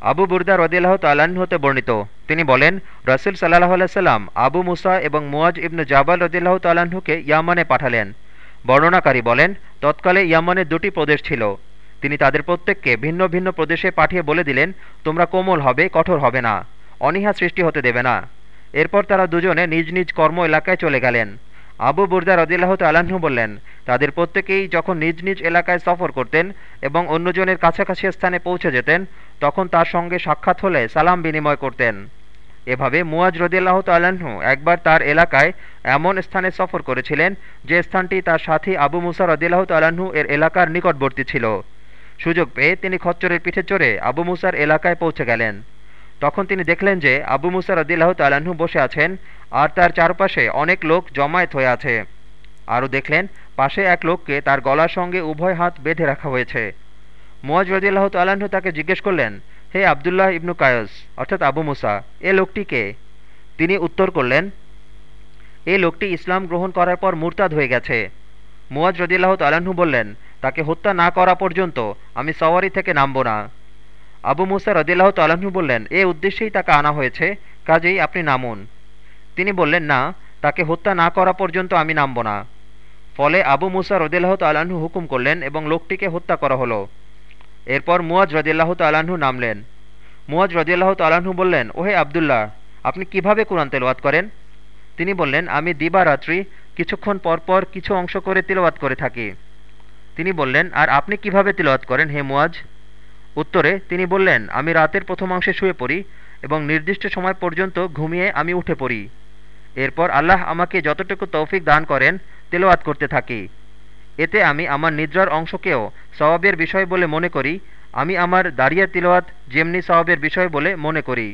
আবু বুরদা রদিল্লাহ তাল্লাহ্ন হতে বর্ণিত। তিনি বলেন, রসুল সাল্লাহ আলাইসাল্লাম আবু মুসা এবং মুয়াজ ইবনু জাবাল রদিল্লাহ তাল্লাহ্নকে ইয়ামানে পাঠালেন। বর্ণনাকারী বলেন, তৎকালে ইয়ামানের দুটি প্রদেশ ছিল। তিনি তাদের প্রত্যেককে ভিন্ন ভিন্ন প্রদেশে পাঠিয়ে বলে দিলেন, তোমরা কোমল হবে, কঠোর হবে না। অনীহা সৃষ্টি হতে দেবে না। এরপর তারা দুজনে নিজ নিজ কর্ম এলাকায় চলে গেলেন। আবু বুরদা রদিল্লাহ তাল্লাহ্ন বললেন, তাদের প্রত্যেকেই যখন নিজ নিজ এলাকায় সফর করতেন এবং অন্যজনের কাছাকাছি স্থানে পৌঁছে যেতেন, তখন তার সঙ্গে সাক্ষাৎ হলে সালাম বিনিময় করতেন। এভাবে মুয়াজ রদিল্লাহ তাল্লাহ্ন একবার তার এলাকায় এমন স্থানে সফর করেছিলেন, যে স্থানটি তার সাথী আবু মুসা রদিল্লাহ তাল্লাহ্ন এর এলাকার নিকটবর্তী ছিল। সুযোগ পেয়ে তিনি খচ্চরের পিঠে চড়ে আবু মুসার এলাকায় পৌঁছে গেলেন। তখন তিনি দেখলেন যে আবু মুসা রদিল্লাহ তাল্লাহ্ন বসে আছেন, আর তার চারপাশে অনেক লোক জমায়েত হয়ে আছে। আরও দেখলেন, পাশে এক লোককে তার গলার সঙ্গে উভয় হাত বেঁধে রাখা হয়েছে। মোয়াজ রদিল্লাহ তাল্লাহ্ন তাকে জিজ্ঞেস করলেন, হে আবদুল্লাহ ইবনু কায়স, অর্থাৎ আবু মুসা, এ লোকটি কে? তিনি উত্তর করলেন এই লোকটি ইসলাম গ্রহণ করার পর মুরতাদ হয়ে গেছে। মুয়াজ রদিল্লাহ তাল্লাহ্ন বললেন, তাকে হত্যা না করা পর্যন্ত আমি সওয়ারি থেকে নামব না। আবু মুসা রদিল্লাহ তাল্লাহ্ন বললেন, এ উদ্দেশ্যেই তাকে আনা হয়েছে, কাজেই আপনি নামুন। তিনি বললেন, না, তাকে হত্যা না করা পর্যন্ত আমি নামব না। ফলে আবু মুসা রদিল্লাহ তাল্লাহ্ন হুকুম করলেন এবং লোকটিকে হত্যা করা হলো। এরপর মুয়াজ রদিল্লাহ তাল্লাহ্ন নামলেন। মুয়াজ রদিল্লাহ তাল্লাহ্ন বললেন, ওহে আবদুল্লাহ, আপনি কীভাবে কোরআন তেলওয়াত করেন? তিনি বললেন, আমি দিবারাত্রি কিছুক্ষণ পরপর কিছু অংশ করে তিলওয়াত করে থাকি। তিনি বললেন, আর আপনি কীভাবে তিলওয়াত করেন হে মুয়াজ উত্তরে তিনি বললেন, আমি রাতের প্রথমাংশে শুয়ে পড়ি এবং নির্দিষ্ট সময় পর্যন্ত ঘুমিয়ে আমি উঠে পড়ি। এরপর আল্লাহ আমাকে যতটুকু তৌফিক দান করেন তেলোয়াত করতে থাকি। এতে আমি আমার নিদ্রার অংশকেও সওয়াবের বিষয় বলে মনে করি, আমি আমার দাঁড়িয়ে তিলওয়াত যেমনি সওয়াবের বিষয় বলে মনে করি।